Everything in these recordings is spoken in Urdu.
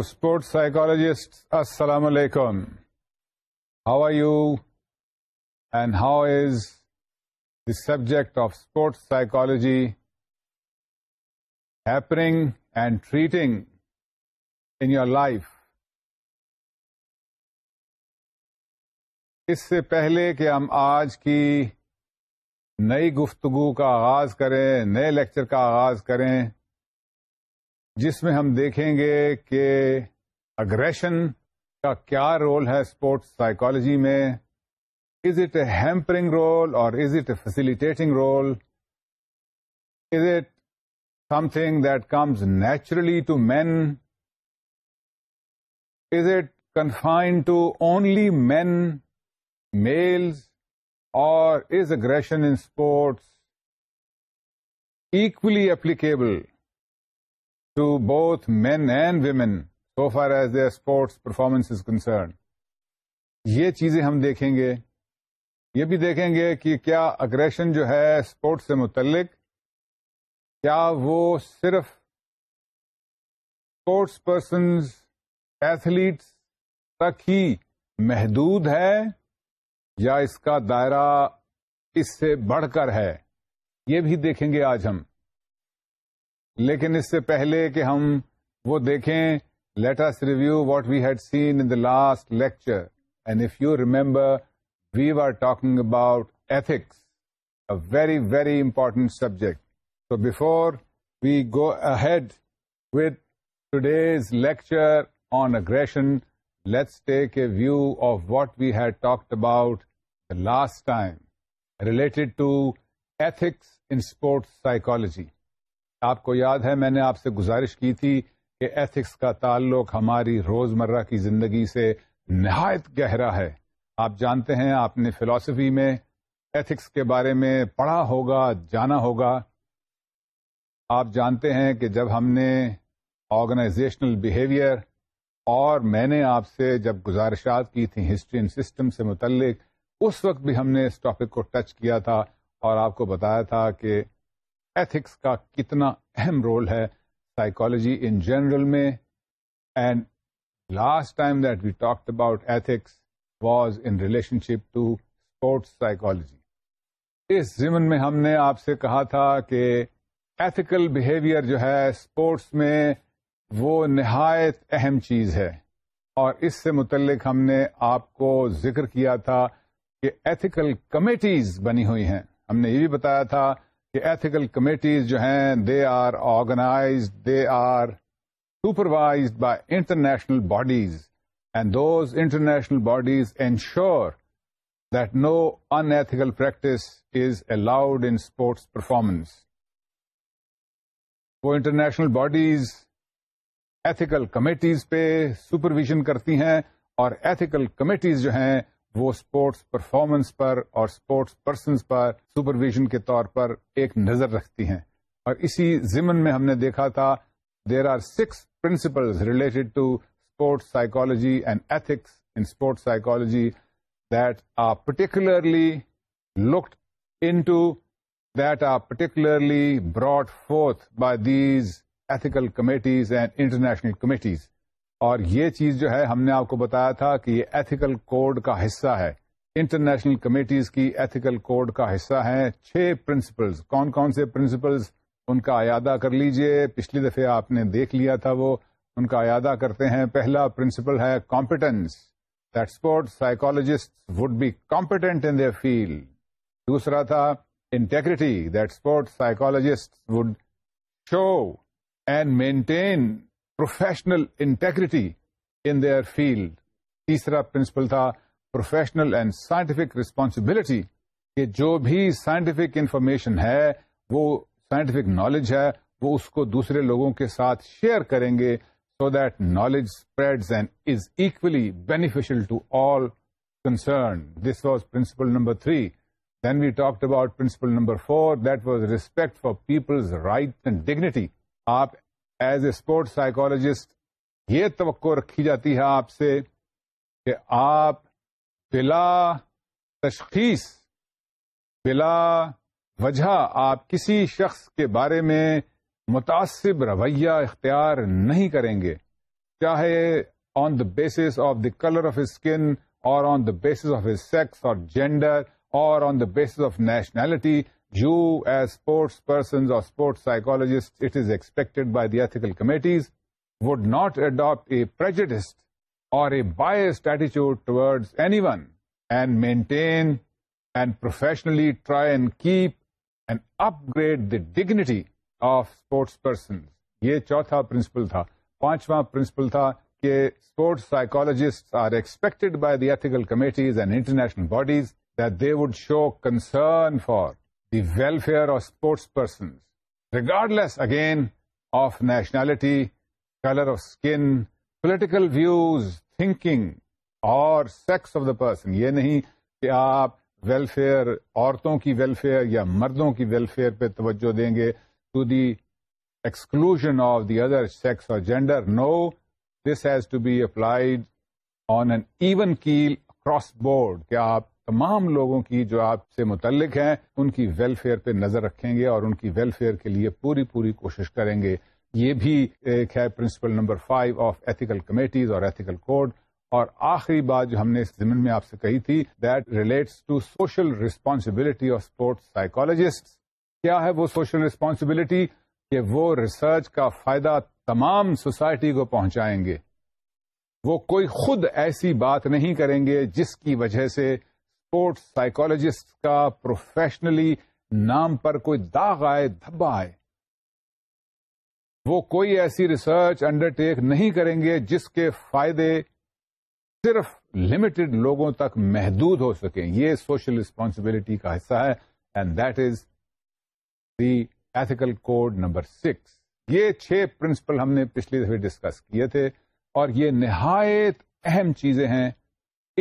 اسپورٹس سائیکالوجسٹ السلام علیکم how are you and how is the subject of sports psychology hampering and treating in your life اس سے پہلے کہ ہم آج کی نئی گفتگو کا آغاز کریں نئے لیکچر کا آغاز کریں جس میں ہم دیکھیں گے کہ اگریشن کا کیا رول ہے اسپورٹس سائیکالوجی میں is it a hampering role اور is it a facilitating role is it something that comes naturally to men is it confined to only men males اور is aggression in sports equally applicable to both men and women so far as this performance is concern یہ چیزیں ہم دیکھیں گے یہ بھی دیکھیں گے کہ کیا اگریشن جو ہے اسپورٹ سے متعلق کیا وہ صرف اسپورٹس پرسنز ایتھلیٹس تک ہی محدود ہے یا اس کا دائرہ اس سے بڑھ کر ہے یہ بھی دیکھیں گے آج ہم لیکن اس سے پہلے کہ ہم وہ دیکھیں let us review what we had seen in the last lecture and if you remember we are talking about ethics a very very important subject so before we go ahead with today's lecture on aggression let's take a view of what we had talked about last time related to ethics in sports psychology آپ کو یاد ہے میں نے آپ سے گزارش کی تھی کہ ایتھکس کا تعلق ہماری روزمرہ کی زندگی سے نہایت گہرا ہے آپ جانتے ہیں آپ نے فلاسفی میں ایتھکس کے بارے میں پڑھا ہوگا جانا ہوگا آپ جانتے ہیں کہ جب ہم نے آرگنائزیشنل بیہیویئر اور میں نے آپ سے جب گزارشات کی تھیں ہسٹری اینڈ سسٹم سے متعلق اس وقت بھی ہم نے اس ٹاپک کو ٹچ کیا تھا اور آپ کو بتایا تھا کہ ایتھکس کا کتنا اہم رول ہے سائیکالوجی ان جنرل میں and last time that we talked about ethics was in relationship to sports psychology اس زمن میں ہم نے آپ سے کہا تھا کہ ایتھیکل بہیویئر جو ہے اسپورٹس میں وہ نہایت اہم چیز ہے اور اس سے متعلق ہم نے آپ کو ذکر کیا تھا کہ ایتھیکل کمیٹیز بنی ہوئی ہیں ہم نے یہ بھی بتایا تھا ایتھیکل کمیٹیز جو ہیں they are organized they are supervise by international bodies and those international bodies ensure that no unethical practice is allowed in sports performance وہ انٹرنیشنل باڈیز ایتھیکل کمیٹیز پہ سپرویژن کرتی ہیں اور ایتھیکل کمیٹیز جو ہیں وہ سپورٹس پرفارمنس پر اور اسپورٹس پرسنس پر سپرویژن کے طور پر ایک نظر رکھتی ہیں اور اسی زمن میں ہم نے دیکھا تھا there are six principles related to sports psychology and ethics in sports psychology that are particularly looked in to that are particularly brought forth by these ethical committees and international committees اور یہ چیز جو ہے ہم نے آپ کو بتایا تھا کہ یہ ایتھیکل کوڈ کا حصہ ہے انٹرنیشنل کمیٹیز کی ایتھیکل کوڈ کا حصہ ہیں چھ پرنسپلز کون کون سے پرنسپلز ان کا ایادہ کر لیجئے پچھلی دفعہ آپ نے دیکھ لیا تھا وہ ان کا ایادہ کرتے ہیں پہلا پرنسپل ہے competence that sport psychologist would be competent in their field دوسرا تھا integrity that sport psychologist would show and maintain professional integrity in their field تیسرا پرنسپل تھا پروفیشنل اینڈ سائنٹیفک ریسپانسبلٹی کہ جو بھی سائنٹیفک انفارمیشن ہے وہ سائنٹیفک نالج ہے وہ اس کو دوسرے لوگوں کے ساتھ شیئر کریں گے so that knowledge spread and is equally beneficial to all concern this was principle number three then we talked about principle number four that was respect for people's right and dignity آپ ایز اے اسپورٹ سائیکالوجسٹ یہ توقع رکھی جاتی ہے آپ سے کہ آپ بلا تشخیص بلا وجہ آپ کسی شخص کے بارے میں متاثر رویہ اختیار نہیں کریں گے چاہے on the basis of the colour of skin اور on the basis of sex اور جینڈر اور on the basis of nationality you as sports persons اور sports psychologist at is expected by the ethical committees would not adapt a prejudiced اور اے بائیسٹ ایٹیچیوڈ towards each one and maintain and professionally try and keep and upgrade the dignity of sports persons یہ چوتھا پرنسپل تھا پانچواں پرنسپل تھا کہ sports psychologist are expected by the ethical committees and international bodies they would show concern for welfare of sports person regardless again of nationality colour of skin political views thinking اور سیکس آف دا پرسن یہ نہیں کہ آپ ویلفیئر عورتوں کی ویلفیئر یا مردوں کی ویلفیئر پہ توجہ دیں گے to the exclusion of the other sex اور gender no this has to be applied on an even keel across board کہ آپ تمام لوگوں کی جو آپ سے متعلق ہیں ان کی ویلفیئر پہ نظر رکھیں گے اور ان کی ویلفیئر کے لیے پوری پوری کوشش کریں گے یہ بھی ایک ہے principle number five of ethical committees اور ایتھیکل کوڈ اور آخری بات جو ہم نے اس زمین میں آپ سے کہی تھی that relates to social responsibility of sport psychologist کیا ہے وہ سوشل ریسپانسبلٹی کہ وہ ریسرچ کا فائدہ تمام سوسائٹی کو پہنچائیں گے وہ کوئی خود ایسی بات نہیں کریں گے جس کی وجہ سے سائیکالوجسٹ کا پروفیشنلی نام پر کوئی داغ آئے دھبا آئے وہ کوئی ایسی ریسرچ انڈر ٹیک نہیں کریں گے جس کے فائدے صرف لمیٹڈ لوگوں تک محدود ہو سکیں یہ سوشل ریسپانسبلٹی کا حصہ ہے and that is the ethical code number six یہ چھ پرنسپل ہم نے پچھلی دفعہ ڈسکس کیے تھے اور یہ نہایت اہم چیزیں ہیں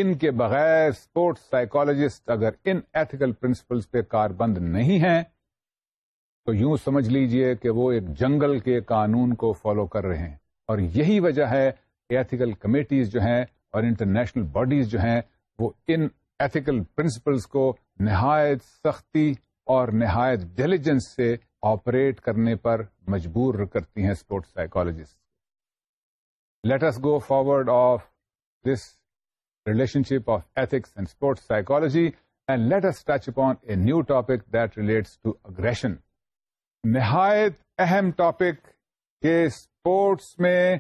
ان کے بغیر اسپورٹس سائیکالوجسٹ اگر ان ایتھیکل پرنسپلس پہ کار بند نہیں ہیں تو یوں سمجھ لیجئے کہ وہ ایک جنگل کے قانون کو فالو کر رہے ہیں اور یہی وجہ ہے کہ ایتھیکل کمیٹیز جو ہیں اور انٹرنیشنل باڈیز جو ہیں وہ ان ایتھیکل پرنسپلس کو نہایت سختی اور نہایت ڈیلیجنس سے آپریٹ کرنے پر مجبور کرتی ہیں psychologist let let's go forward of this relationship of of and and sports and and us touch upon a new topic that relates to aggression نہایت اہم ٹاپک کہ اسپورٹس میں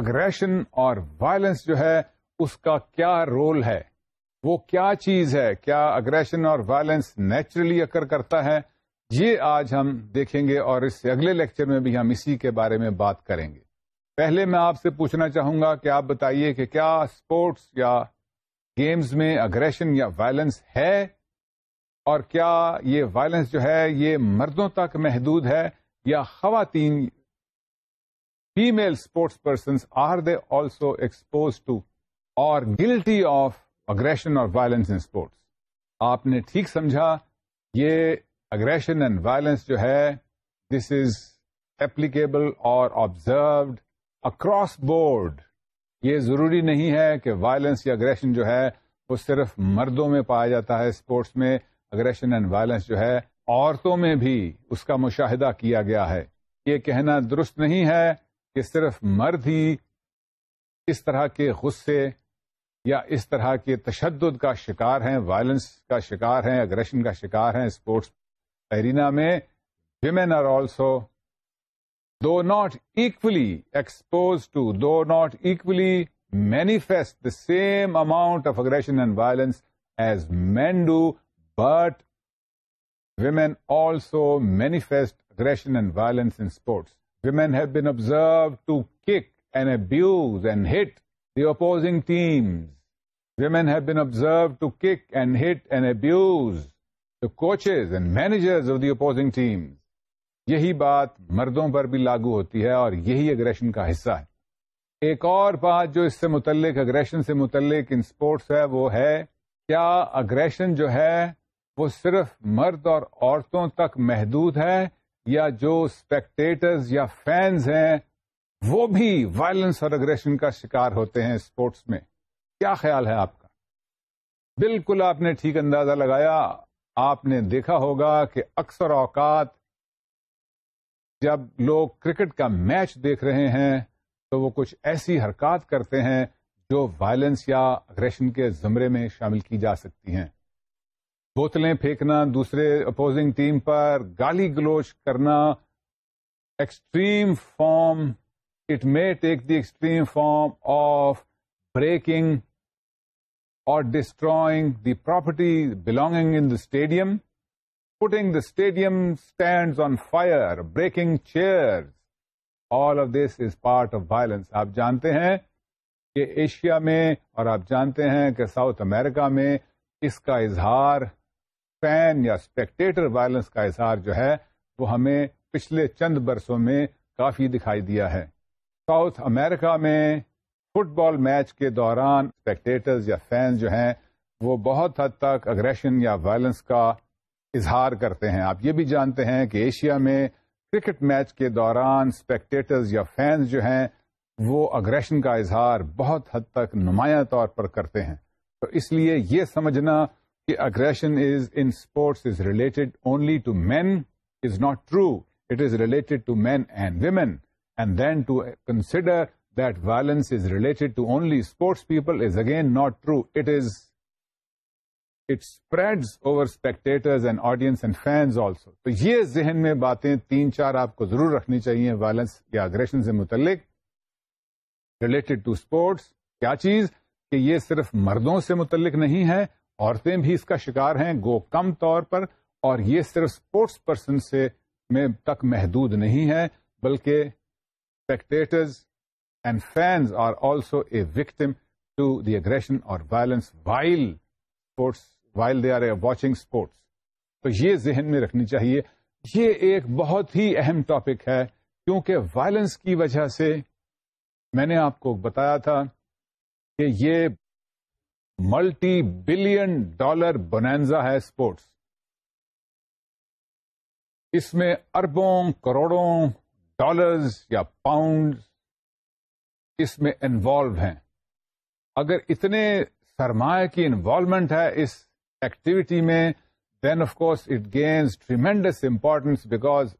اگریشن اور وائلنس جو ہے اس کا کیا رول ہے وہ کیا چیز ہے کیا اگریشن اور وائلنس نیچرلی اکر کرتا ہے یہ آج ہم دیکھیں گے اور اس اگلے لیکچر میں بھی ہم اسی کے بارے میں بات کریں گے پہلے میں آپ سے پوچھنا چاہوں گا کہ آپ بتائیے کہ کیا اسپورٹس یا گیمز میں اگریشن یا وائلنس ہے اور کیا یہ وائلنس جو ہے یہ مردوں تک محدود ہے یا خواتین female sports persons are they also exposed to اور گلٹی آف اگریشن اور وائلنس ان اسپورٹس آپ نے ٹھیک سمجھا یہ اگریشن اینڈ وائلنس جو ہے دس از ایپلیکیبل اور آبزروڈ اکراس بورڈ یہ ضروری نہیں ہے کہ وائلنس یا اگریشن جو ہے وہ صرف مردوں میں پایا جاتا ہے اسپورٹس میں اگریشن اینڈ وائلنس جو ہے عورتوں میں بھی اس کا مشاہدہ کیا گیا ہے یہ کہنا درست نہیں ہے کہ صرف مرد ہی اس طرح کے غصے یا اس طرح کے تشدد کا شکار ہیں وائلنس کا شکار ہیں اگریشن کا شکار ہیں اسپورٹس ایرینا میں women are also though not equally exposed to, though not equally manifest the same amount of aggression and violence as men do, but women also manifest aggression and violence in sports. Women have been observed to kick and abuse and hit the opposing teams. Women have been observed to kick and hit and abuse the coaches and managers of the opposing teams. یہی بات مردوں پر بھی لاگو ہوتی ہے اور یہی اگریشن کا حصہ ہے ایک اور بات جو اس سے متعلق اگریشن سے متعلق ان سپورٹس ہے وہ ہے کیا اگریشن جو ہے وہ صرف مرد اور عورتوں تک محدود ہے یا جو اسپیکٹیٹرز یا فینز ہیں وہ بھی وائلنس اور اگریشن کا شکار ہوتے ہیں اسپورٹس میں کیا خیال ہے آپ کا بالکل آپ نے ٹھیک اندازہ لگایا آپ نے دیکھا ہوگا کہ اکثر اوقات جب لوگ کرکٹ کا میچ دیکھ رہے ہیں تو وہ کچھ ایسی حرکات کرتے ہیں جو وائلنس یا اگریشن کے زمرے میں شامل کی جا سکتی ہیں بوتلیں پھینکنا دوسرے اپوزنگ ٹیم پر گالی گلوچ کرنا extreme form it may take the extreme form of breaking اور destroying the property belonging in the stadium putting the stadium stands on fire, breaking chairs. All of this is part of violence. آپ جانتے ہیں کہ ایشیا میں اور آپ جانتے ہیں کہ ساؤتھ امریکہ میں اس کا اظہار فین یا اسپیکٹیٹر وائلنس کا اظہار جو ہے وہ ہمیں پچھلے چند برسوں میں کافی دکھائی دیا ہے ساؤتھ امریکہ میں فٹ بال میچ کے دوران اسپیکٹیٹرز یا فین جو ہیں وہ بہت حد تک اگریشن یا وائلنس کا اظہار کرتے ہیں آپ یہ بھی جانتے ہیں کہ ایشیا میں کرکٹ میچ کے دوران اسپیکٹیٹرز یا فینس جو ہیں وہ اگریشن کا اظہار بہت حد تک نمایاں طور پر کرتے ہیں تو اس لیے یہ سمجھنا کہ aggression is in sports is related only to men is not true it is related to men and women and then to consider that violence is related to only sports people is again not true it is it spreads over spectators and audience and fans also تو یہ ذہن میں باتیں تین چار آپ کو ضرور رکھنی چاہیے وائلنس یا اگریشن سے متعلق ریلیٹڈ ٹو اسپورٹس کیا چیز کہ یہ صرف مردوں سے متعلق نہیں ہے عورتیں بھی اس کا شکار ہیں گو کم طور پر اور یہ صرف اسپورٹس پرسن سے میں تک محدود نہیں ہے بلکہ spectators and fans are also a victim to the aggression اور violence while sports while they are watching sports تو یہ ذہن میں رکھنی چاہیے یہ ایک بہت ہی اہم ٹاپک ہے کیونکہ وائلنس کی وجہ سے میں نے آپ کو بتایا تھا کہ یہ ملٹی بلین ڈالر بنینزا ہے اسپورٹس اس میں اربوں کروڑوں ڈالرز یا پاؤنڈ اس میں انوالو ہیں اگر اتنے سرمایہ کی انوالومنٹ ہے اس activity mein, then of course it gains tremendous importance because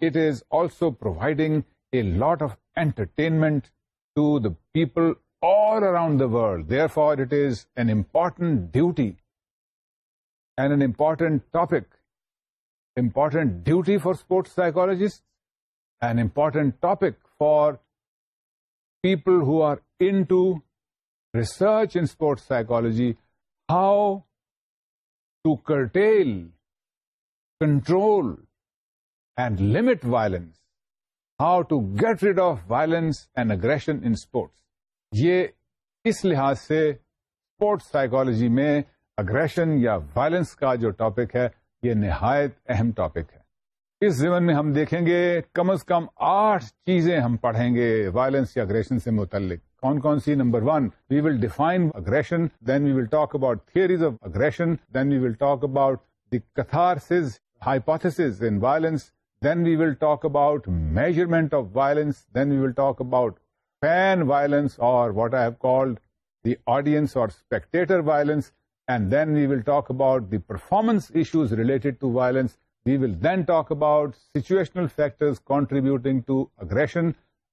it is also providing a lot of entertainment to the people all around the world. Therefore, it is an important duty and an important topic, important duty for sports psychologists, an important topic for people who are into research in sports psychology, how to curtail control and limit violence how to get rid of violence and aggression in sports یہ اس لحاظ سے اسپورٹس سائیکالوجی میں اگریشن یا وائلنس کا جو ٹاپک ہے یہ نہایت اہم ٹاپک ہے اس زمن میں ہم دیکھیں گے کم از کم آٹھ چیزیں ہم پڑھیں گے وائلنس یا اگریشن سے متعلق کون کون سی number one we will define aggression then we will talk about theories of aggression then we will talk about the hypothesis in violence then we will talk about measurement of violence then we will talk about fan violence اور what I have called the audience اور spectator violence and then we will talk about the performance issues related to violence we will then talk about situational factors contributing to aggression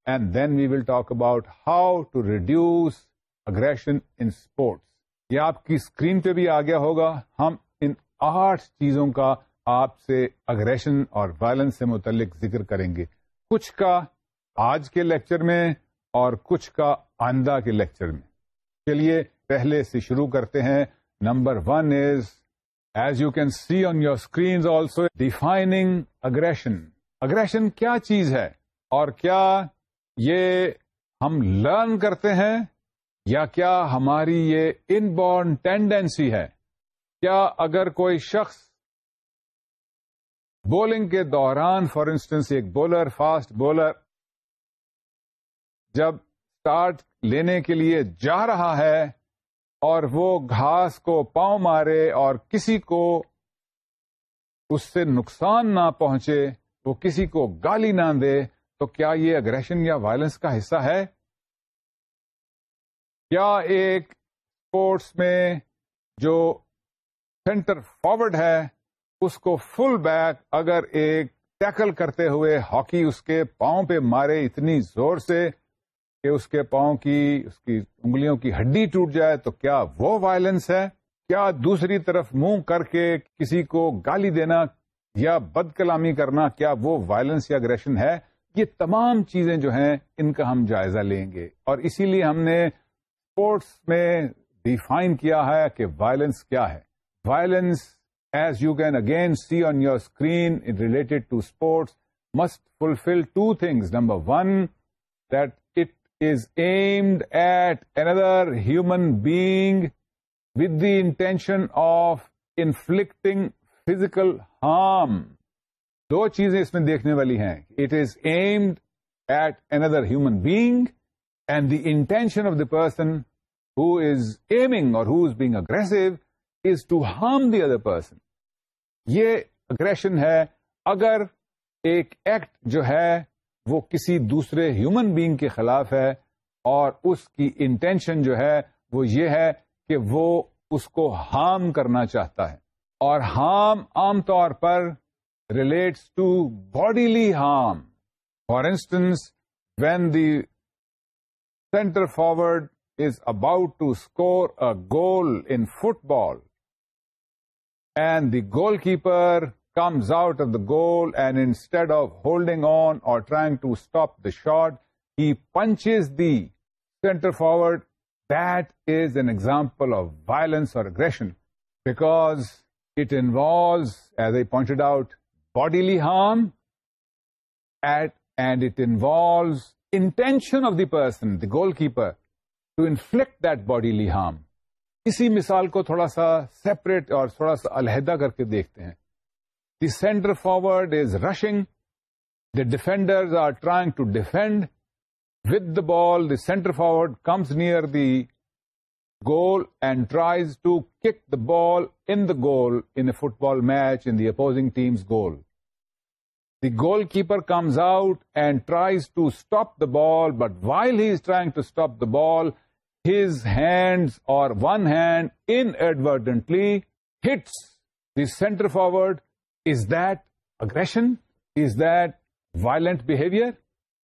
and then we will talk about how to reduce aggression in sports یہ آپ کی اسکرین پہ بھی آ گیا ہوگا ہم ان آٹھ چیزوں کا آپ سے اگریشن اور وائلنس سے متعلق ذکر کریں گے کچھ کا آج کے لیکچر میں اور کچھ کا آئندہ کے لیکچر میں چلیے پہلے سے شروع کرتے ہیں number one is as you can see on your screen also defining aggression aggression کیا چیز ہے اور کیا یہ ہم لرن کرتے ہیں یا کیا ہماری یہ ان بورن ٹینڈینسی ہے کیا اگر کوئی شخص بولنگ کے دوران فار انسٹنس ایک بولر فاسٹ بولر جب اسٹارٹ لینے کے لیے جا رہا ہے اور وہ گھاس کو پاؤں مارے اور کسی کو اس سے نقصان نہ پہنچے وہ کسی کو گالی نہ دے تو کیا یہ اگریشن یا وائلنس کا حصہ ہے کیا اسپورٹس میں جو سینٹر فارورڈ ہے اس کو فل بیک اگر ایک ٹیکل کرتے ہوئے ہاکی اس کے پاؤں پہ مارے اتنی زور سے کہ اس کے پاؤں کی اس کی انگلیوں کی ہڈی ٹوٹ جائے تو کیا وہ وائلنس ہے کیا دوسری طرف منہ کر کے کسی کو گالی دینا یا بد کلامی کرنا کیا وہ وائلنس یا اگریشن ہے یہ تمام چیزیں جو ہیں ان کا ہم جائزہ لیں گے اور اسی لیے ہم نے اسپورٹس میں ڈیفائن کیا ہے کہ وائلنس کیا ہے violence as you can again see on your screen related to sports must fulfil two things number one that it is aimed at another human being with the intention of inflicting physical harm دو چیزیں اس میں دیکھنے والی ہیں it is aimed at another human being and the intention of the person who is aiming اور who is is being aggressive to harm the other person یہ اگریشن ہے اگر ایک ایکٹ جو ہے وہ کسی دوسرے ہیومن بینگ کے خلاف ہے اور اس کی انٹینشن جو ہے وہ یہ ہے کہ وہ اس کو ہارم کرنا چاہتا ہے اور ہارم عام طور پر relates to bodily harm. For instance, when the center forward is about to score a goal in football, and the goalkeeper comes out of the goal and instead of holding on or trying to stop the shot, he punches the center forward, that is an example of violence or aggression because it involves, as I pointed out, bodily harm at and it involves intention of the person the goalkeeper to inflict that body harm اسی مثال کو تھوڑا سا سیپریٹ اور تھوڑا سا علیحدہ کر کے دیکھتے ہیں the centre forward is rushing the defender are trying to defend with the ball the centre forward comes near the goal and tries to kick the ball in the goal in a football match in the opposing team's goal. The goalkeeper comes out and tries to stop the ball, but while he is trying to stop the ball, his hands or one hand inadvertently hits the center forward. Is that aggression? Is that violent behavior?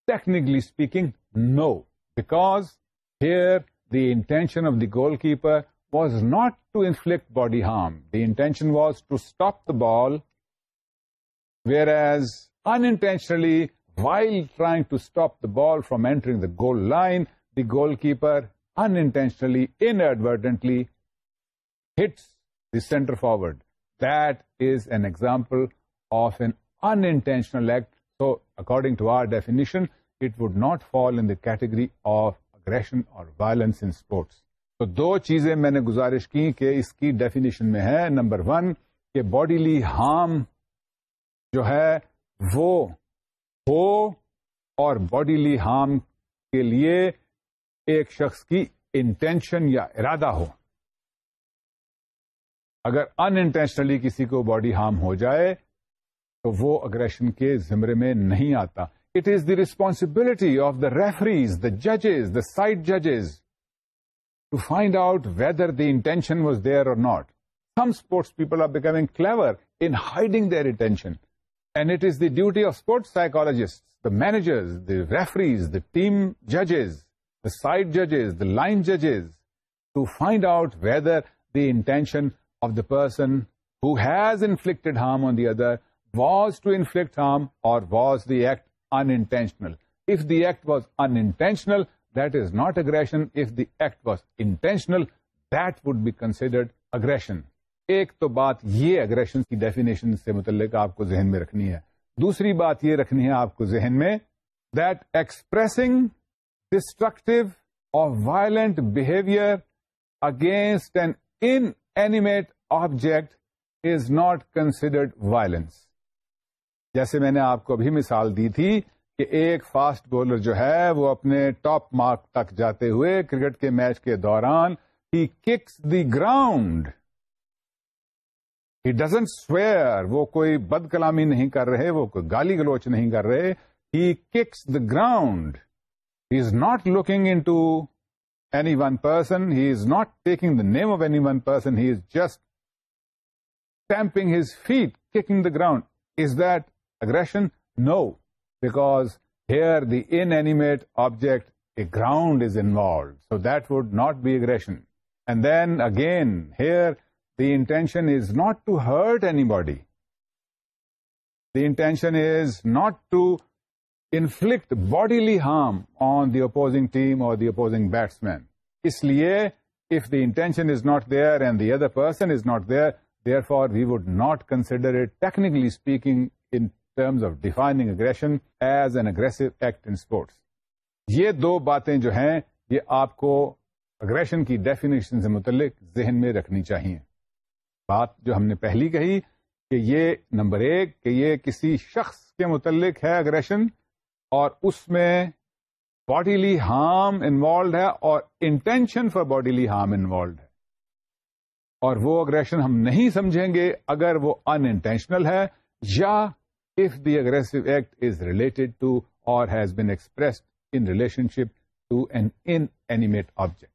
Technically speaking, no, because here the intention of the goalkeeper was not to inflict body harm. The intention was to stop the ball, whereas unintentionally, while trying to stop the ball from entering the goal line, the goalkeeper unintentionally, inadvertently hits the center forward. That is an example of an unintentional act. So, according to our definition, it would not fall in the category of aggression اور وائلنس ان اسپورٹس تو دو چیزیں میں نے گزارش کی کہ اس کی ڈیفینیشن میں ہے نمبر ون کہ باڈیلی ہارم جو ہے وہ ہو اور باڈیلی ہارم کے لیے ایک شخص کی انٹینشن یا ارادہ ہو اگر انٹینشنلی کسی کو باڈی ہارم ہو جائے تو وہ اگریشن کے زمرے میں نہیں آتا It is the responsibility of the referees, the judges, the side judges, to find out whether the intention was there or not. Some sports people are becoming clever in hiding their intention. And it is the duty of sports psychologists, the managers, the referees, the team judges, the side judges, the line judges, to find out whether the intention of the person who has inflicted harm on the other was to inflict harm or was the act intentional if the act was intentional that is not aggression if the act was intentional that would be considered aggression ایک تو بات یہ اگریشن کی ڈیفینیشن سے متعلق آپ کو ذہن میں رکھنی ہے دوسری بات یہ رکھنی ہے آپ کو ذہن میں دیٹ ایکسپریسنگ ڈسٹرکٹیو اور violent behaviour against an inanimate object is not considered violence جیسے میں نے آپ کو ابھی مثال دی تھی کہ ایک فاسٹ بولر جو ہے وہ اپنے ٹاپ مارک تک جاتے ہوئے کرکٹ کے میچ کے دوران he kicks the ground he doesn't swear وہ کوئی بد کلامی نہیں کر رہے وہ کوئی گالی گلوچ نہیں کر رہے he kicks the ground he is not looking in to any one person he is not taking the name of any one person he is just tamping his feet kicking the ground is that aggression? No, because here the inanimate object, a ground, is involved. So that would not be aggression. And then again, here the intention is not to hurt anybody. The intention is not to inflict bodily harm on the opposing team or the opposing batsman. Isliye, if the intention is not there and the other person is not there, therefore we would not consider it, technically speaking, in terms of defining aggression as an aggressive act in sports یہ دو باتیں جو ہیں یہ آپ کو اگریشن کی ڈیفینیشن سے متعلق ذہن میں رکھنی چاہیے بات جو ہم نے پہلی کہی کہ یہ نمبر ایک کہ یہ کسی شخص کے متعلق ہے اگریشن اور اس میں باڈیلی ہارم انوالوڈ ہے اور intention for bodily harm involved ہے اور وہ اگریشن ہم نہیں سمجھیں گے اگر وہ ان انٹینشنل ہے یا if the aggressive act is related to or has been expressed in relationship to an inanimate object.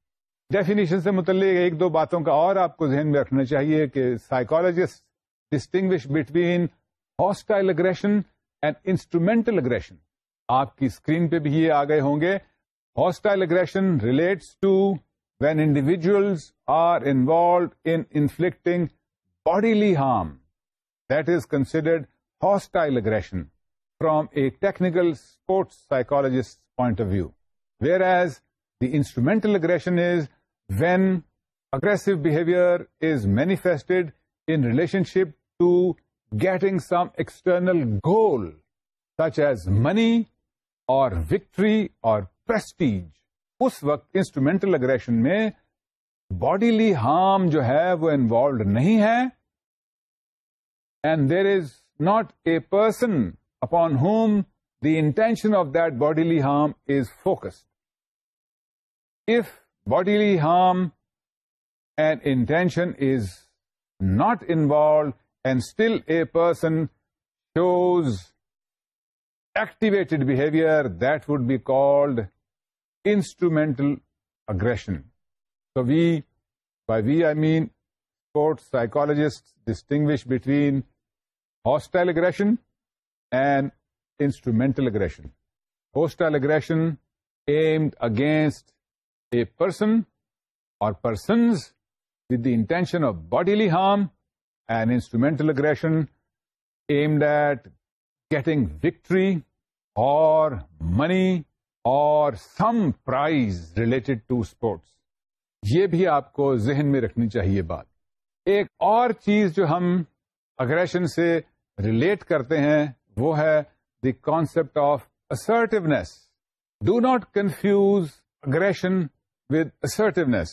Definition سے متعلق ایک دو باتوں کا اور آپ کو ذہن میں رکھنا چاہیے کہ psychologist distinguish between hostile aggression and instrumental aggression آپ کی اسکرین پہ بھی یہ آ گئے ہوں گے hostile aggression relates to when individuals are involved inflicting bodily harm that is considered hostile aggression from a technical sports psychologist point of view whereas the instrumental aggression is when aggressive behaviour is manifested in relationship to getting some external goal such as money اور وکٹری اور پرسٹیج اس وقت انسٹرومینٹل اگریشن میں باڈیلی ہارم جو ہے وہ انوالوڈ نہیں ہے and there is not a person upon whom the intention of that bodily harm is focused. If bodily harm and intention is not involved, and still a person shows activated behavior, that would be called instrumental aggression. So we, by we I mean sports psychologists, distinguish between hostile aggression and instrumental aggression hostile aggression aimed against a person اور persons with the intention of bodily harm and instrumental aggression aimed at getting victory اور منی اور some prize related to sports یہ بھی آپ کو ذہن میں رکھنی چاہیے بات ایک اور چیز جو ہم اگریشن سے ریلیٹ کرتے ہیں وہ ہے the concept of assertiveness do not confuse aggression with assertiveness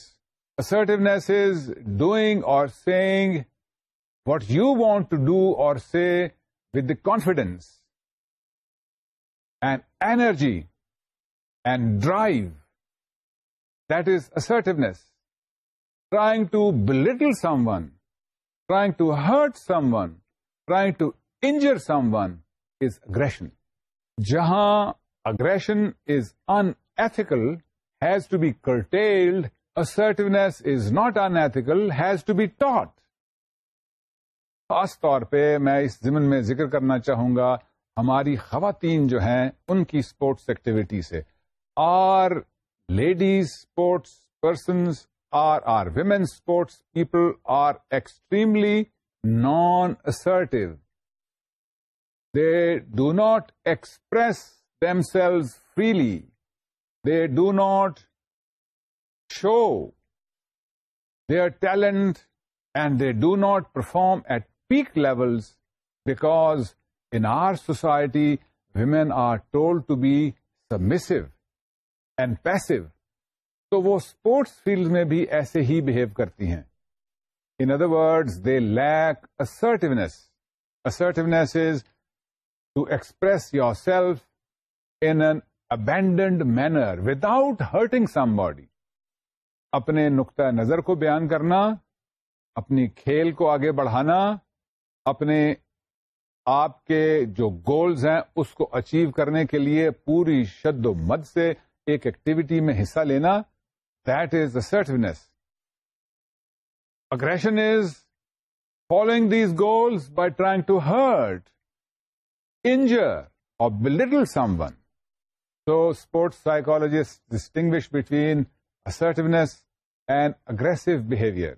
assertiveness is doing or saying what you want to do or C with the confidence and energy and drive that is assertiveness trying to little someone trying to hurt someone trying to injure someone is aggression جہاں aggression is unethical has to be curtailed assertiveness is not unethical has to be taught خاص طور پہ میں اس زمن میں ذکر کرنا چاہوں گا ہماری خواتین جو ہیں ان کی اسپورٹس ایکٹیویٹی سے our ladies sports persons are are women sports people are extremely non assertive do not express themselves freely they do not show the talent and they do not perform at peak level because in our society women are told to be submissive and passive تو وہ اسپورٹس فیلڈ میں بھی ایسے ہی بہیو کرتی ہیں in other word they lack assertiveness assertiveness is to express yourself an an abandoned manner without hurting somebody اپنے نقطۂ نظر کو بیان کرنا اپنی کھیل کو آگے بڑھانا اپنے آپ کے جو گولز ہیں اس کو اچیو کرنے کے لیے پوری شد و مد سے ایک ایکٹیویٹی میں حصہ لینا that is assertiveness aggression is following these goals by trying to hurt injure or belittle someone. So sports psychologists distinguish between assertiveness and aggressive behavior.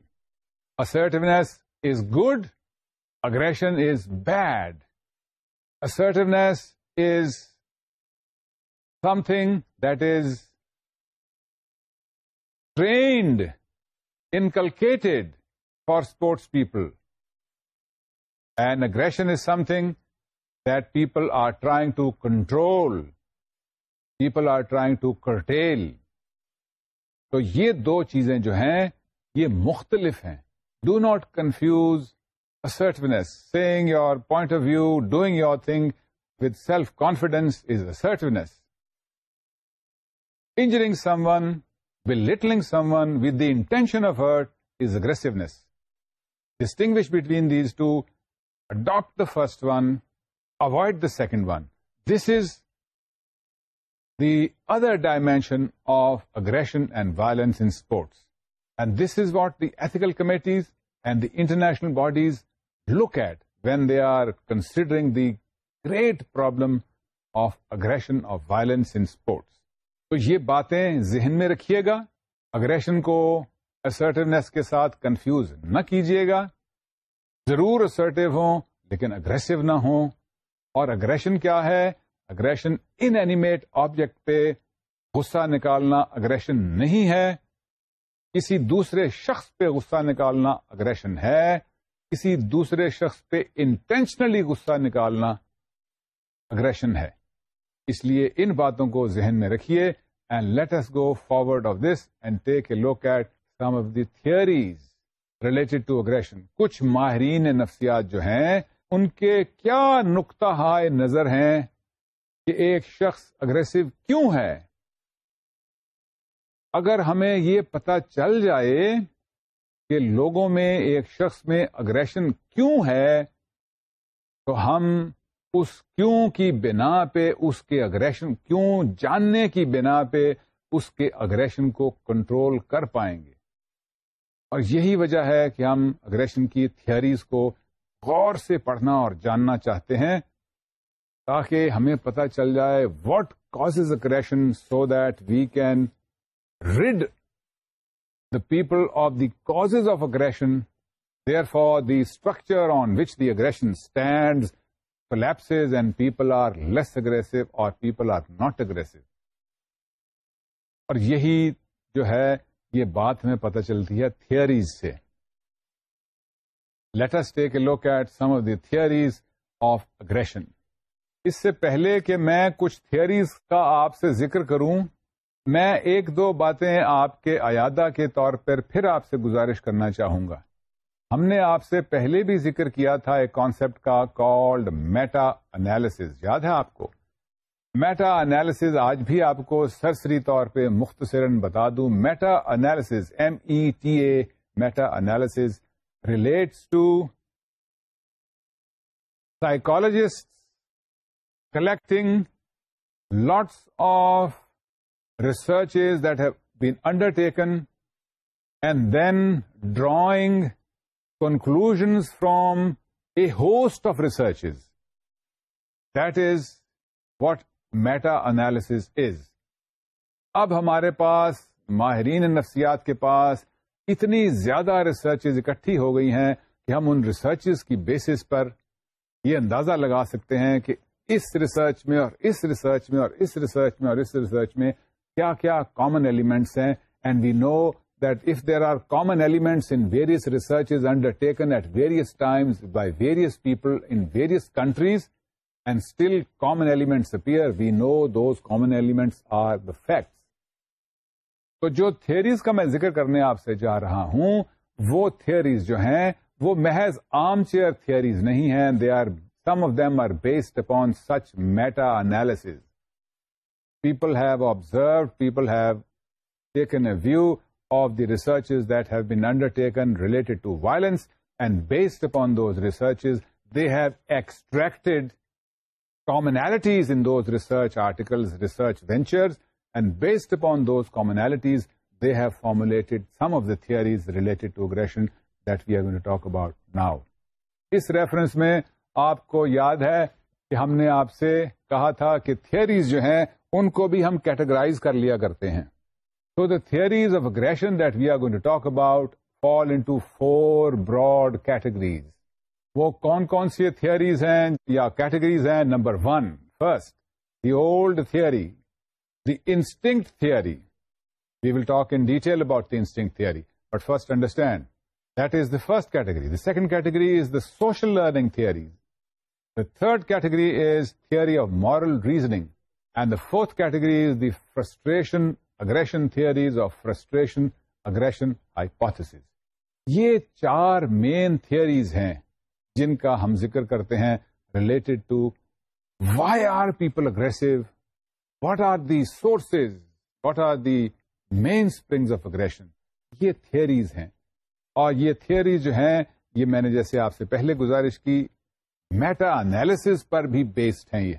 Assertiveness is good, aggression is bad. Assertiveness is something that is trained, inculcated for sports people. And aggression is something people are trying to control people are trying to curtail تو یہ دو چیزیں جو ہیں یہ مختلف ہیں do not confuse assertiveness saying your point of view doing your thing with self confidence is assertiveness injuring someone belittling someone with the intention of hurt is اگر distinguish between these two adopt the first one avoid the second one this is the other dimension of aggression and violence in sports and this is what the ethical committees and the international bodies look at when they are considering the great problem of aggression اور وائلنس ان اسپورٹس تو یہ باتیں ذہن میں رکھیے گا اگریشن کو اسرٹیونیس کے ساتھ کنفیوز نہ کیجیے گا ضرور اسرٹیو ہوں لیکن اگریسو نہ ہوں اور اگریشن کیا ہے اگریشن ان اینیمیٹ آبجیکٹ پہ غصہ نکالنا اگریشن نہیں ہے کسی دوسرے شخص پہ غصہ نکالنا اگریشن ہے کسی دوسرے شخص پہ انٹینشنلی غصہ نکالنا اگریشن ہے اس لیے ان باتوں کو ذہن میں رکھیے and let's go forward of this and take a look at some of the theories related to aggression کچھ ماہرین نفسیات جو ہیں ان کے کیا نقطہ ہائے نظر ہیں کہ ایک شخص اگریسو کیوں ہے اگر ہمیں یہ پتا چل جائے کہ لوگوں میں ایک شخص میں اگریشن کیوں ہے تو ہم اس کیوں کی بنا پہ اس کے اگریشن کیوں جاننے کی بنا پہ اس کے اگریشن کو کنٹرول کر پائیں گے اور یہی وجہ ہے کہ ہم اگریشن کی تھیئریز کو غور سے پڑھنا اور جاننا چاہتے ہیں تاکہ ہمیں پتہ چل جائے what cause aggression so that we can rid the people of the cause of aggression therefore the structure on which the aggression stand collapse and people are less aggressive or people are not aggressive اور یہی جو ہے یہ بات ہمیں پتہ چلتی ہے تھیئریز سے a look at some of the theories of aggression اس سے پہلے کہ میں کچھ تھیئریز کا آپ سے ذکر کروں میں ایک دو باتیں آپ کے ایادہ کے طور پر پھر آپ سے گزارش کرنا چاہوں گا ہم نے آپ سے پہلے بھی ذکر کیا تھا ایک کانسیپٹ کا کالڈ میٹا انالیسز یاد ہے آپ کو میٹا انالیسز آج بھی آپ کو سرسری طور پہ مختصراً بتا دوں meta analysis M E T A meta analysis relates to psychologist collecting lots of research that have been undertaken and then drawing conclusions from a host of research that is what meta analysis is اب ہمارے پاس ماہرین نفسیات کے پاس اتنی زیادہ ریسرچ اکٹھی ہو گئی ہیں کہ ہم ان ریسرچ کی بیسس پر یہ اندازہ لگا سکتے ہیں کہ اس ریسرچ میں اور اس ریسرچ میں اور اس ریسرچ میں اور اس ریسرچ میں کیا کیا کامن ایلیمنٹس ہیں and we know that if there are common elements in various research is undertaken at various times by various people in various countries and still common elements appear we know those common elements are the facts تو جو تھیریز کا میں ذکر کرنے آپ سے جا رہا ہوں وہ تھیریز جو ہیں وہ محض آم چیئر تھیریز نہیں ہیں they are some of them are based upon such meta analysis people have observe people have taken a view of the research that have been undertaken related to violence and based upon those research they have extracted commonalities in those research article research ventures and based upon those commonalities they have formulate some of the theories related to aggression that we are going to talk about now اس ریفرنس میں آپ کو یاد ہے کہ ہم نے آپ سے کہا تھا کہ تھیئریز جو ہیں ان کو بھی ہم کیٹیگرائز کر لیا کرتے ہیں so the theories of aggression that we are going to talk about fall into four broad categories وہ کون کون سی تھیئریز ہیں یا کیٹیگریز ہیں number one first the old theory the instinct theory we will talk in detail about the instinct theory but first understand that is the first category the second category is the social learning theories the third category is theory of moral reasoning and the fourth category is the frustration aggression theories frustration aggression aggression hypothesis یہ چار مین تھریز ہیں جن کا ہم ذکر کرتے ہیں related to why are people aggressive what are the source what are the main springs of aggression یہ تھیئریز ہیں اور یہ تھیئر جو ہیں یہ میں نے جیسے آپ سے پہلے گزارش کی میٹا انالیس پر بھی بیسڈ ہیں یہ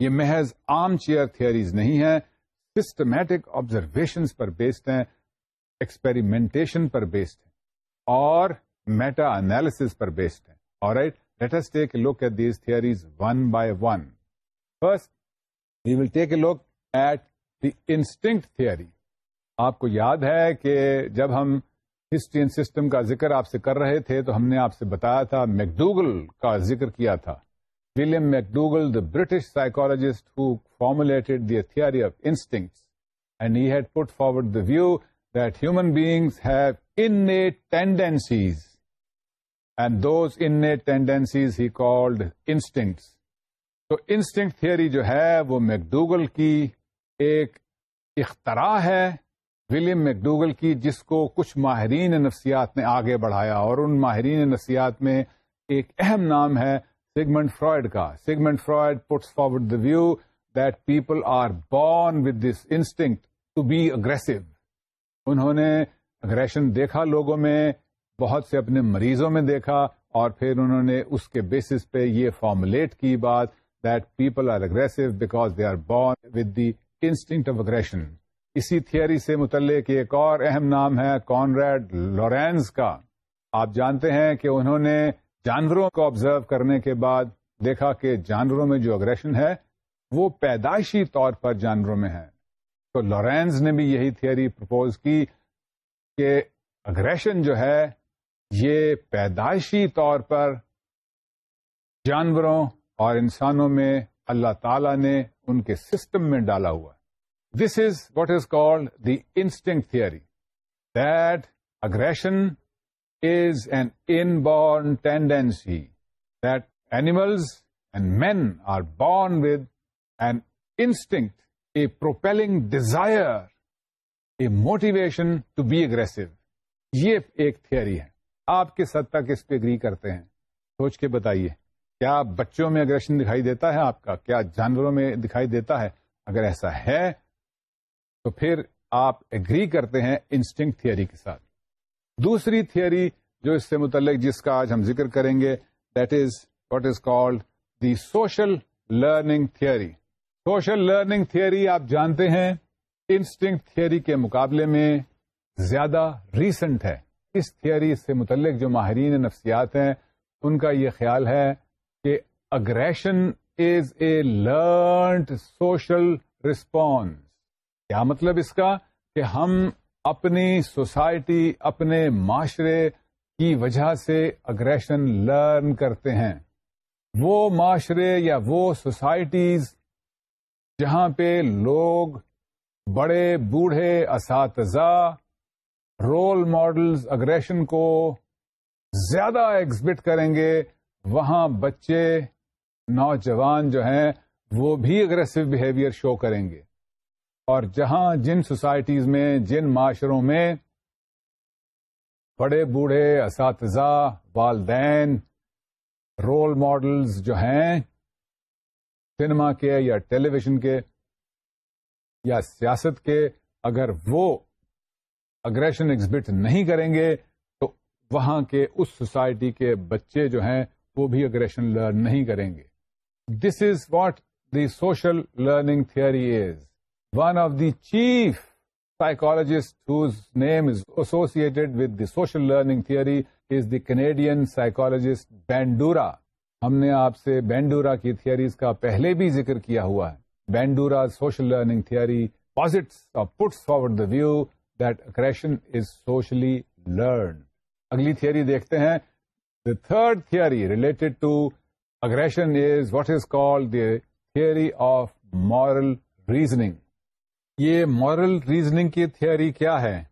یہ محض عام چیئر تھیئریز نہیں ہیں سسٹمیٹک آبزرویشن پر بیسڈ ہیں ایکسپیریمنٹیشن پر بیسڈ ہیں اور میٹا انالیس پر بیسڈ ہیں اور right let's look at these theories one by one first we will take a look at the instinct theory آپ کو یاد ہے کہ جب ہم ہسٹری اینڈ سسٹم کا ذکر آپ سے کر رہے تھے تو ہم نے آپ سے بتایا تھا میکڈوگل کا ذکر کیا تھا William McDougall the British who formulated the theory of instinct and he had put forward the view that human beings have tendencies and those tendencies he called instincts تو انسٹنکٹ تھیوری جو ہے وہ میکڈوگل کی ایک اختراع ہے ولیم میکڈوگل کی جس کو کچھ ماہرین نفسیات نے آگے بڑھایا اور ان ماہرین نفسیات میں ایک اہم نام ہے سیگمنٹ فرائڈ کا Sigmund Freud puts forward the view that people are born with this instinct to be aggressive انہوں نے اگریشن دیکھا لوگوں میں بہت سے اپنے مریضوں میں دیکھا اور پھر انہوں نے اس کے بیسس پہ یہ فارمولیٹ کی بات people are aggressive because they are born with the instinct of aggression اسی تھیئری سے متعلق ایک اور اہم نام ہے کونریڈ لورینز کا آپ جانتے ہیں کہ انہوں نے جانوروں کو آبزرو کرنے کے بعد دیکھا کہ جانوروں میں جو اگریشن ہے وہ پیدائشی طور پر جانوروں میں ہے تو لورینز نے بھی یہی تھیئری پرپوز کی کہ اگریشن جو ہے یہ پیدائشی طور پر جانوروں اور انسانوں میں اللہ تعالی نے ان کے سسٹم میں ڈالا ہوا this is what is called the instinct theory that aggression is an inborn tendency that animals and man are born with an instinct a propelling desire a motivation to be aggressive یہ ایک تھیئری ہے آپ کس حد تک اس پہ اگری کرتے ہیں سوچ کے بتائیے کیا بچوں میں اگریشن دکھائی دیتا ہے آپ کا کیا جانوروں میں دکھائی دیتا ہے اگر ایسا ہے تو پھر آپ اگری کرتے ہیں انسٹنگ تھیئری کے ساتھ دوسری تھیئری جو اس سے متعلق جس کا آج ہم ذکر کریں گے that is what is called the social learning theory social learning theory آپ جانتے ہیں انسٹنگ تھیئری کے مقابلے میں زیادہ ریسنٹ ہے اس تھیئری سے متعلق جو ماہرین نفسیات ہیں ان کا یہ خیال ہے aggression is a learned social response کیا مطلب اس کا کہ ہم اپنی سوسائٹی اپنے معاشرے کی وجہ سے اگریشن لرن کرتے ہیں وہ معاشرے یا وہ سوسائٹیز جہاں پہ لوگ بڑے بوڑھے اساتذہ رول ماڈلز اگریشن کو زیادہ ایگزبٹ کریں گے وہاں بچے نوجوان جو ہیں وہ بھی اگریسو بہیویئر شو کریں گے اور جہاں جن سوسائٹیز میں جن معاشروں میں بڑے بوڑھے اساتذہ والدین رول ماڈلز جو ہیں سنیما کے یا ٹیلی ویژن کے یا سیاست کے اگر وہ اگریشن ایگزبٹ نہیں کریں گے تو وہاں کے اس سوسائٹی کے بچے جو ہیں وہ بھی اگریشن لرن نہیں کریں گے this is what the social learning theory is one of the chief psychologists whose name is associated with the social learning theory is the Canadian psychologist Bandura ہم نے آپ سے بینڈورا کی تھیئریز کا پہلے بھی ذکر کیا ہوا ہے Bandura social learning theory posit puts forward the view that aggression is socially learn اگلی تھیئری دیکھتے ہیں the third theory related to aggression is what is called the theory of moral reasoning یہ moral reasoning کی theory کیا ہے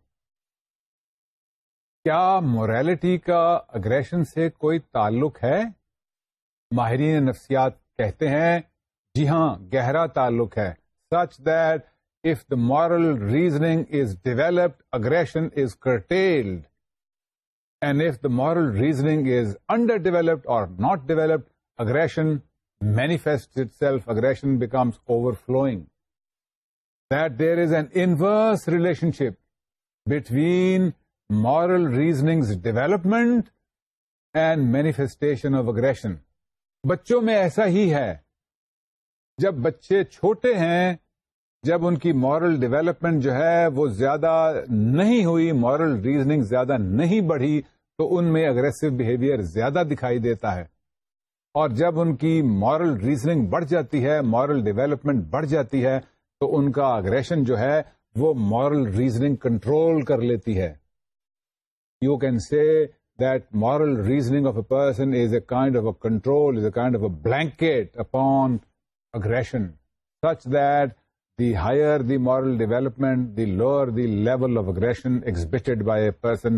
کیا مورالٹی کا اگریشن سے کوئی تعلق ہے ماہرین نفسیات کہتے ہیں جی ہاں گہرا تعلق ہے such that if the moral reasoning is developed aggression is curtailed and if the moral reasoning is under or اور not aggression manifests itself, aggression becomes overflowing. That there is an inverse relationship between moral reasoning's development and manifestation of aggression. بچوں میں ایسا ہی ہے جب بچے چھوٹے ہیں جب ان کی مورل ڈیولپمنٹ جو ہے وہ زیادہ نہیں ہوئی مورل ریزننگ زیادہ نہیں بڑھی تو ان میں اگریسو بہیویئر زیادہ دکھائی دیتا ہے اور جب ان کی مارل ریزننگ بڑھ جاتی ہے مورل ڈیولپمنٹ بڑھ جاتی ہے تو ان کا اگریشن جو ہے وہ مورل ریزننگ کنٹرول کر لیتی ہے you can see that moral reasoning of a person is a kind of a control is a kind of a blanket upon aggression such that the higher the moral development the lower level of aggression exhibited by a person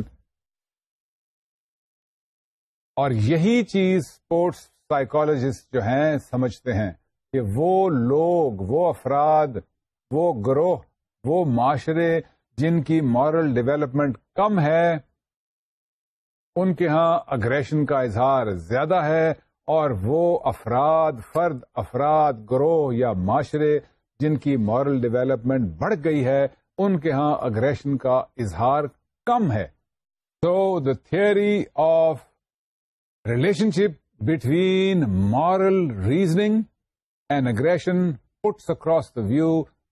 اور یہی چیز اسپورٹس سائیکالوجسٹ جو ہیں سمجھتے ہیں کہ وہ لوگ وہ افراد وہ گروہ وہ معاشرے جن کی مارل ڈیولپمنٹ کم ہے ان کے ہاں اگریشن کا اظہار زیادہ ہے اور وہ افراد فرد افراد گروہ یا معاشرے جن کی مارل ڈیولپمنٹ بڑھ گئی ہے ان کے ہاں اگریشن کا اظہار کم ہے so the theory of relationship between moral reasoning and aggression puts across the view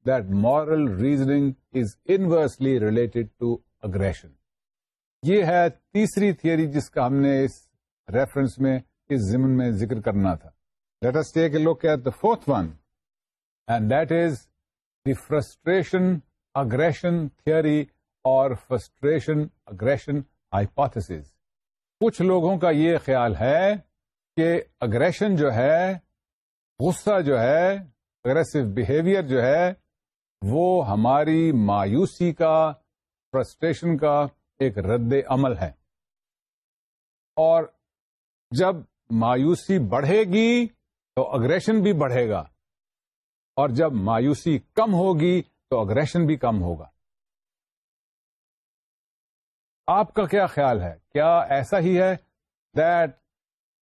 that moral reasoning is inversely related to aggression یہ ہے تیسری تھیوری جس کا ہم نے اس ریفرنس میں اس زمن میں ذکر کرنا تھا let's take look at the fourth one and that is the frustration aggression theory اور فرسٹریشن اگریشن ہائیپوتھس کچھ لوگوں کا یہ خیال ہے کہ اگریشن جو ہے غصہ جو ہے اگریسو بہیویئر جو ہے وہ ہماری مایوسی کا فرسٹریشن کا ایک رد عمل ہے اور جب مایوسی بڑھے گی تو اگریشن بھی بڑھے گا اور جب مایوسی کم ہوگی تو اگریشن بھی کم ہوگا آپ کا کیا خیال ہے کیا ایسا ہی ہے that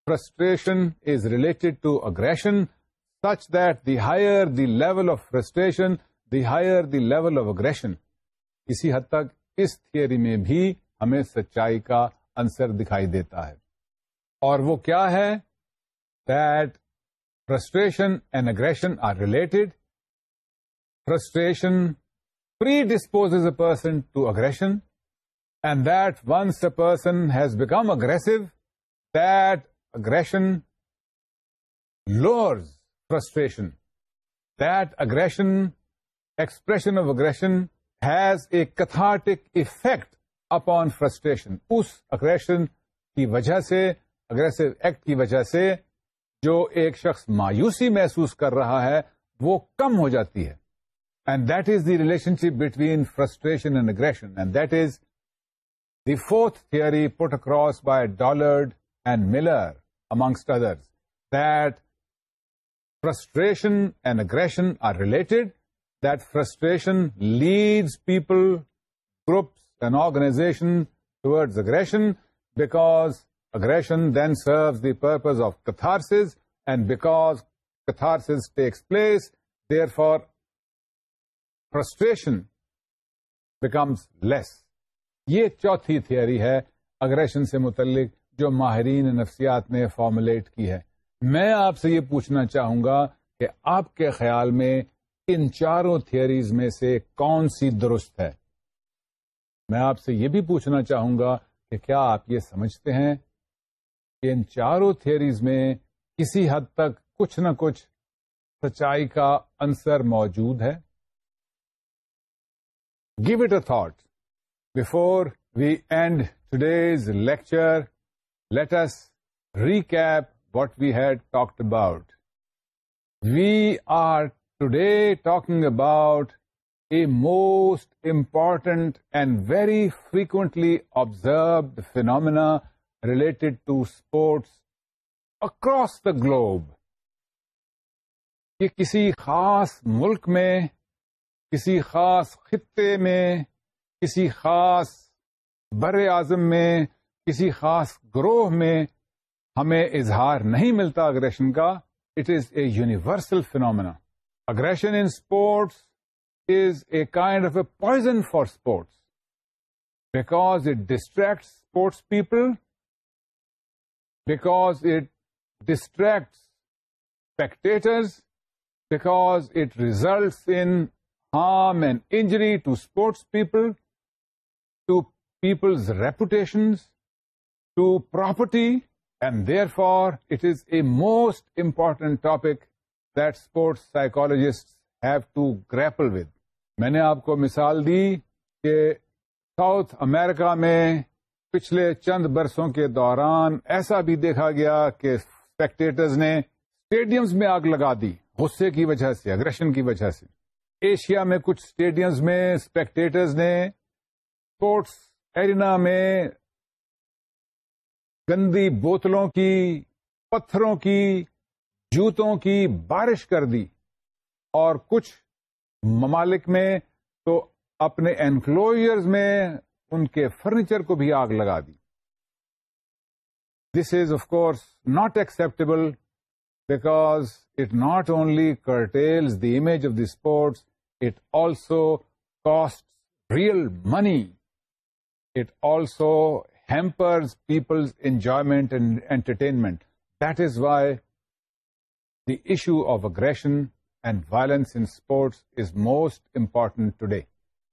frustration is related to aggression such that the higher level of frustration the higher level of aggression اسی حد تک اس تھیئری میں بھی ہمیں سچائی کا انسر دکھائی دیتا ہے اور وہ کیا ہے that frustration and aggression are related frustration predispose a person to aggression and that once a person has become aggressive that aggression lowers frustration that aggression expression of aggression has a cathartic effect upon frustration اس اگریشن کی وجہ سے اگریسو ایکٹ کی وجہ سے جو ایک شخص مایوسی محسوس کر رہا ہے وہ کم ہو جاتی ہے and that is the ship between frustration and aggression and that is the fourth theory put across by Dollard and Miller amongst others that frustration and aggression are related that frustration leads people groups and organisation towards aggression because aggression then serves the purpose of catharsis and because catharsis takes place therefore frustration becomes less یہ چوتھی تھری ہے اگریشن سے متعلق جو ماہرین نفسیات نے فارمولیٹ کی ہے میں آپ سے یہ پوچھنا چاہوں گا کہ آپ کے خیال میں ان چاروں تھیئرز میں سے کون سی درست ہے میں آپ سے یہ بھی پوچھنا چاہوں گا کہ کیا آپ یہ سمجھتے ہیں کہ ان چاروں تھیئریز میں کسی حد تک کچھ نہ کچھ سچائی کا انسر موجود ہے give it a thought before we end today's lecture us recap what we had talked about we are today talking about a most important and very frequently observed phenomena related to sports across the globe یہ کسی خاص ملک میں کسی خاص خطے میں کسی خاص بر اعظم میں کسی خاص گروہ میں ہمیں اظہار نہیں ملتا اگریشن کا it is a universal phenomena aggression in sports is a kind of a poison for sports because it distract sports people because it distract spectators because it results in harm and injury to sports people to Peoples reputations to property and therefore for it is a most important topic that sports have have to grapple with میں نے آپ کو مثال دی کہ ساؤتھ امریکہ میں پچھلے چند برسوں کے دوران ایسا بھی دیکھا گیا کہ اسپیکٹیٹرز نے اسٹیڈیمز میں آگ لگا دی غصے کی وجہ سے اگریشن کی وجہ سے ایشیا میں کچھ اسٹیڈیمس میں اسپیکٹیٹرز نے اسپورٹس ایرینا میں گندی بوتلوں کی پتھروں کی جوتوں کی بارش کر دی اور کچھ ممالک میں تو اپنے انکلوئرز میں ان کے فرنیچر کو بھی آگ لگا دی this is of course not acceptable because it not only curtails the image of the sports it also cost real money it also hampers Peoples enjoyment and that is why the issue of aggression and violence in sports is most important important today.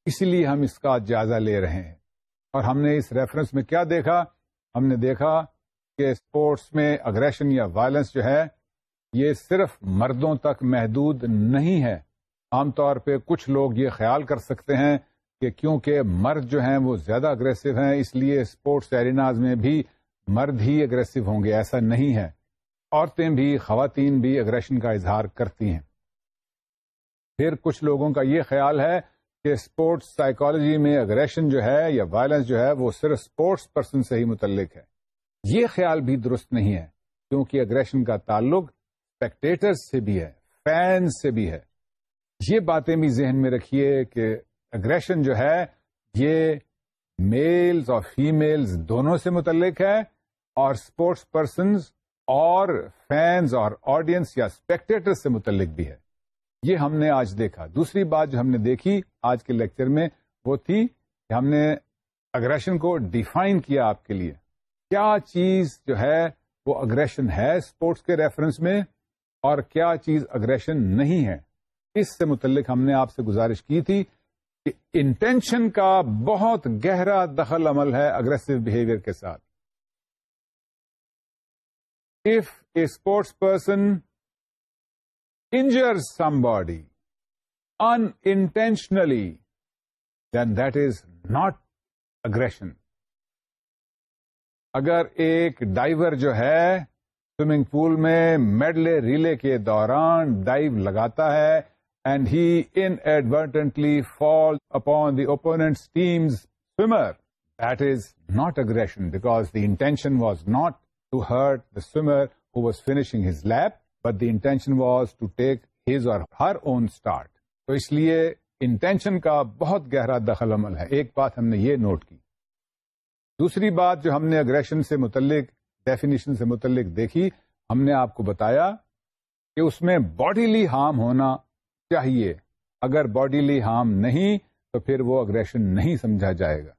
اسی لیے ہم اس کا جائزہ لے رہے ہیں اور ہم نے اس ریفرنس میں کیا دیکھا ہم نے دیکھا کہ اسپورٹس میں اگریشن یا وائلنس جو ہے یہ صرف مردوں تک محدود نہیں ہے عام طور پہ کچھ لوگ یہ خیال کر سکتے ہیں کہ کیونکہ مرد جو ہیں وہ زیادہ اگریسو ہیں اس لیے اسپورٹس ایریناز میں بھی مرد ہی اگریسو ہوں گے ایسا نہیں ہے عورتیں بھی خواتین بھی اگریشن کا اظہار کرتی ہیں پھر کچھ لوگوں کا یہ خیال ہے کہ اسپورٹس سائیکالوجی میں اگریشن جو ہے یا وائلنس جو ہے وہ صرف اسپورٹس پرسن سے ہی متعلق ہے یہ خیال بھی درست نہیں ہے کیونکہ اگریشن کا تعلق اسپیکٹیٹر سے بھی ہے فین سے بھی ہے یہ باتیں بھی ذہن میں رکھیے کہ اگریشن جو ہے یہ میلز اور فیملز دونوں سے متعلق ہے اور اسپورٹس پرسنز اور فینز اور آڈینس یا اسپیکٹیٹر سے متعلق بھی ہے یہ ہم نے آج دیکھا دوسری بات جو ہم نے دیکھی آج کے لیکچر میں وہ تھی کہ ہم نے اگریشن کو ڈیفائن کیا آپ کے لیے کیا چیز جو ہے وہ اگریشن ہے اسپورٹس کے ریفرنس میں اور کیا چیز اگریشن نہیں ہے اس سے متعلق ہم نے آپ سے گزارش کی تھی انٹینشن کا بہت گہرا دخل عمل ہے اگریسو بہیویئر کے ساتھ if a sports person injure somebody intentionally then that is not aggression اگر ایک ڈائیور جو ہے سوئمنگ پول میں میڈلے ریلے کے دوران ڈائیو لگاتا ہے and he inadvertently fall upon the opponent teams swimmer it is not aggression because the intention was not to hurt the so was finishing his lap but the intention was to take his or her own start تو اس لیے انٹینشن کا بہت گہرا دخل عمل ہے ایک بات ہم نے یہ نوٹ کی دوسری بات جو ہم نے اگریشن سے متعلق ڈیفینیشن سے متعلق دیکھی ہم نے آپ کو بتایا کہ اس میں باڈیلی ہارم ہونا چاہیے اگر باڈیلی ہارم نہیں تو پھر وہ اگریشن نہیں سمجھا جائے گا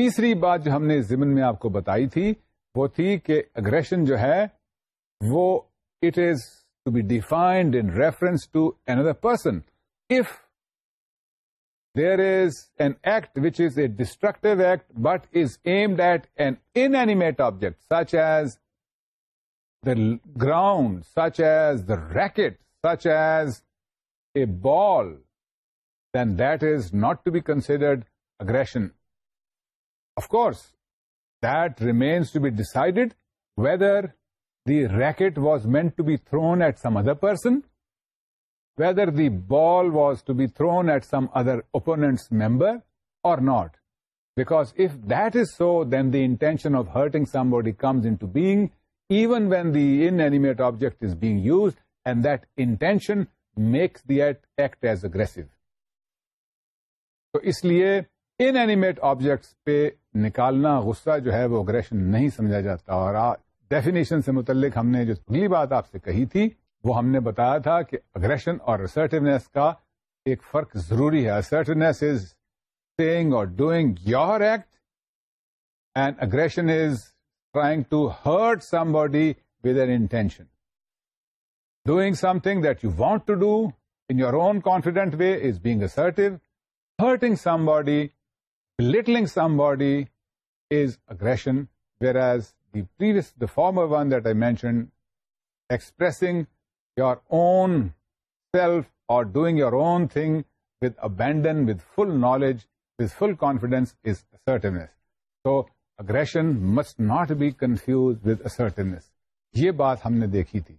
تیسری بات جو ہم نے ضمن میں آپ کو بتائی تھی وہ تھی کہ اگریشن جو ہے وہ it is to be defined in reference to another person if there is an act which is a destructive act but is aimed at an inanimate object such as the ground such as the racket such as a ball, then that is not to be considered aggression. Of course, that remains to be decided whether the racket was meant to be thrown at some other person, whether the ball was to be thrown at some other opponent's member or not. Because if that is so, then the intention of hurting somebody comes into being, even when the inanimate object is being used, and that intention makes the at act as aggressive تو اس لیے ان اینیمیٹ آبجیکٹس پہ نکالنا غصہ جو ہے وہ اگریشن نہیں سمجھا جاتا اور ڈیفینیشن سے متعلق ہم نے جو اگلی بات آپ سے کہی تھی وہ ہم نے بتایا تھا کہ اگریشن اور اصرٹیونیس کا ایک فرق ضروری ہے assertiveness is saying or doing your act and aggression is trying to hurt somebody with an intention doing something that you want to do in your own confident way is being assertive hurting somebody belittling somebody is aggression whereas the previous the form or one that I mention expressing your own self or doing your own thing with abandon with full knowledge full confidence is assertiveness so aggression must not be confuse with assertiveness یہ بات ہم نے دیکھی تھی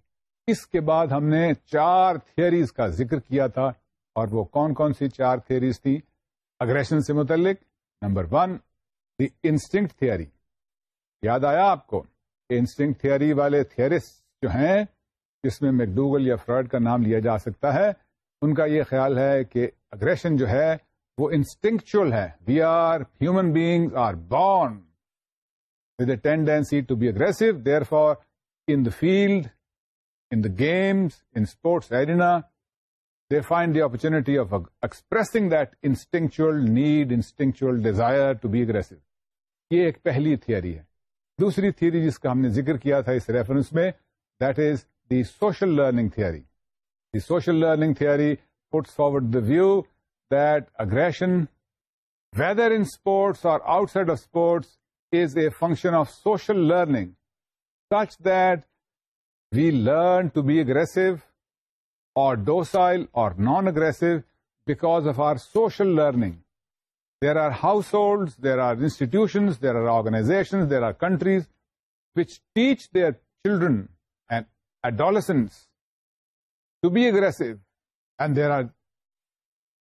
اس کے بعد ہم نے چار تھیئریز کا ذکر کیا تھا اور وہ کون کون سی چار تھیئریز تھیں اگریشن سے متعلق number one the instinct theory یاد آیا آپ کو انسٹنگ تھیئری والے تھئرسٹ جو ہیں جس میں میکڈوگل یا فراڈ کا نام لیا جا سکتا ہے ان کا یہ خیال ہے کہ اگریشن جو ہے وہ انسٹنگچل ہے we are human beings are born with a tendency to be aggressive therefore in the field in the games in sports arena they find the opportunity of expressing that instinctual need, instinctual desire to be aggressive. یہ ایک پہلی تھیوری ہے دوسری تھیوری جس کا ہم نے ذکر کیا تھا اس ریفرنس میں that is the social learning theory the social learning theory put forward the view that aggression whether in sports or outside of sports is a function of social learning touch the We learn to be aggressive or docile or non-aggressive because of our social learning. There are households, there are institutions, there are organizations, there are countries which teach their children and adolescents to be aggressive. And there are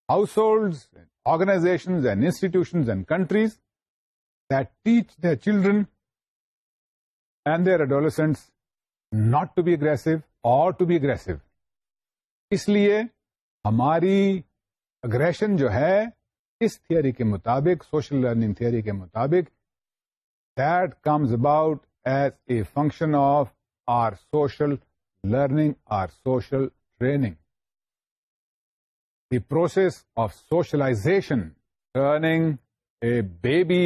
households, and organizations and institutions and countries that teach their children and their adolescents not to be aggressive or to be aggressive اس لیے ہماری اگریشن جو ہے اس تھیوری کے مطابق سوشل لرننگ تھیوری کے مطابق that comes about as a function of our social learning are social training the process of socialization turning a baby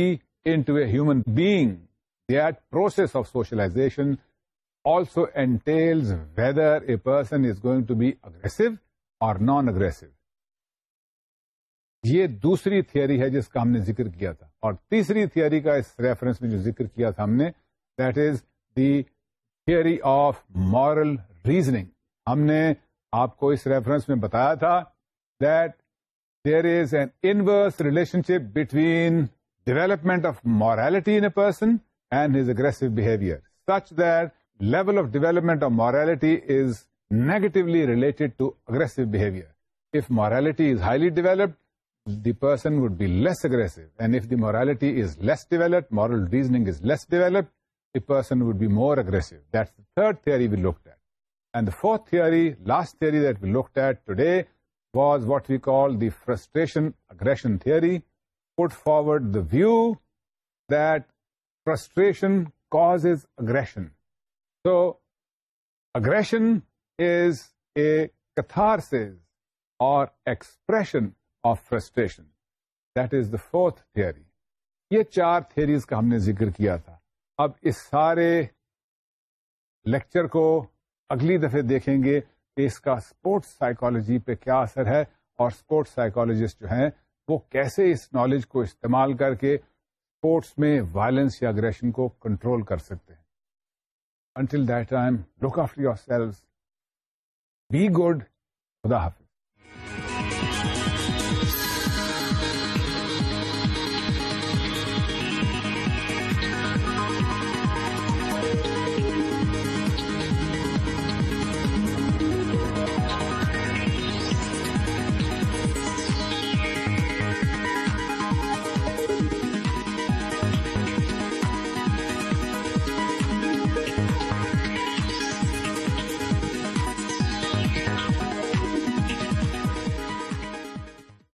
into a human being that process of socialization also entails whether a person is going to be aggressive or non aggressive یہ دوسری تھیوری ہے جس کا ہم نے ذکر کیا تھا اور تیسری تھیوری کا اس ریفرنس میں جو ذکر کیا تھا ہم نے that is the theory of moral reasoning ہم نے آپ کو اس ریفرنس میں بتایا تھا that there is an inverse relationship between development of morality in a person and his aggressive behaviour such that level of development of morality is negatively related to aggressive behavior. If morality is highly developed, the person would be less aggressive. And if the morality is less developed, moral reasoning is less developed, the person would be more aggressive. That's the third theory we looked at. And the fourth theory, last theory that we looked at today, was what we call the frustration-aggression theory, put forward the view that frustration causes aggression. Aggression is a catharsis or expression of frustration That is the fourth theory. یہ چار تھیریز کا ہم نے ذکر کیا تھا اب اس سارے لیکچر کو اگلی دفعہ دیکھیں گے کہ اس کا اسپورٹس سائیکولوجی پہ کیا اثر ہے اور اسپورٹس سائیکالوجسٹ جو ہیں وہ کیسے اس نالج کو استعمال کر کے اسپورٹس میں وائلنس یا اگریشن کو کنٹرول کر سکتے ہیں Until that time, look after yourselves. Be good. Khuda Hafiz.